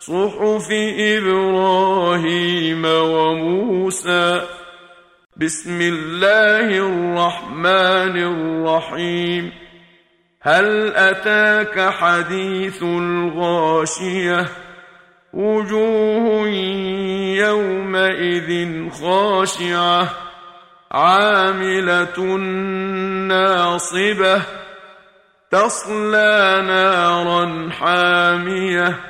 صحف إبراهيم وموسى. بسم الله الرحمن الرحيم. هل أتاك حديث الغاشية؟ وجوه يومئذ خاشعة. عاملة ناصبة. تصلى نارا حامية.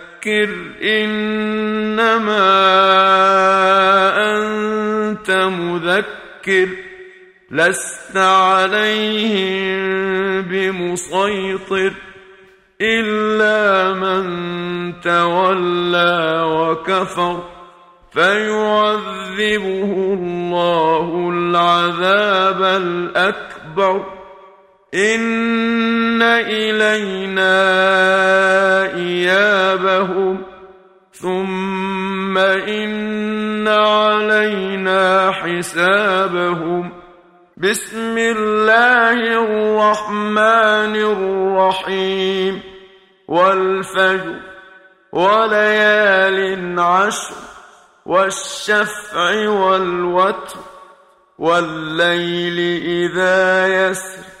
فذكر إنما أنت مذكر لست عليهم بمسيطر إلا من تولى وكفر فيعذبه الله العذاب الأكبر إن إلينا إيابهم ثم إن علينا حسابهم بسم الله الرحمن الرحيم والفجر وليال عشر والشفع والوتر والليل إذا يسر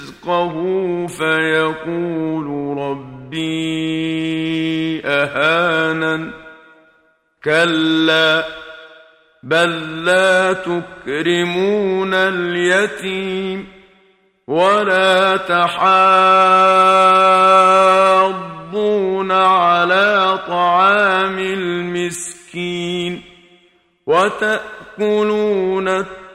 رزقه فيقول ربي اهانن كلا، بل لا تكرمون اليتيم ولا تحاضون على طعام المسكين وتأكلون التعامل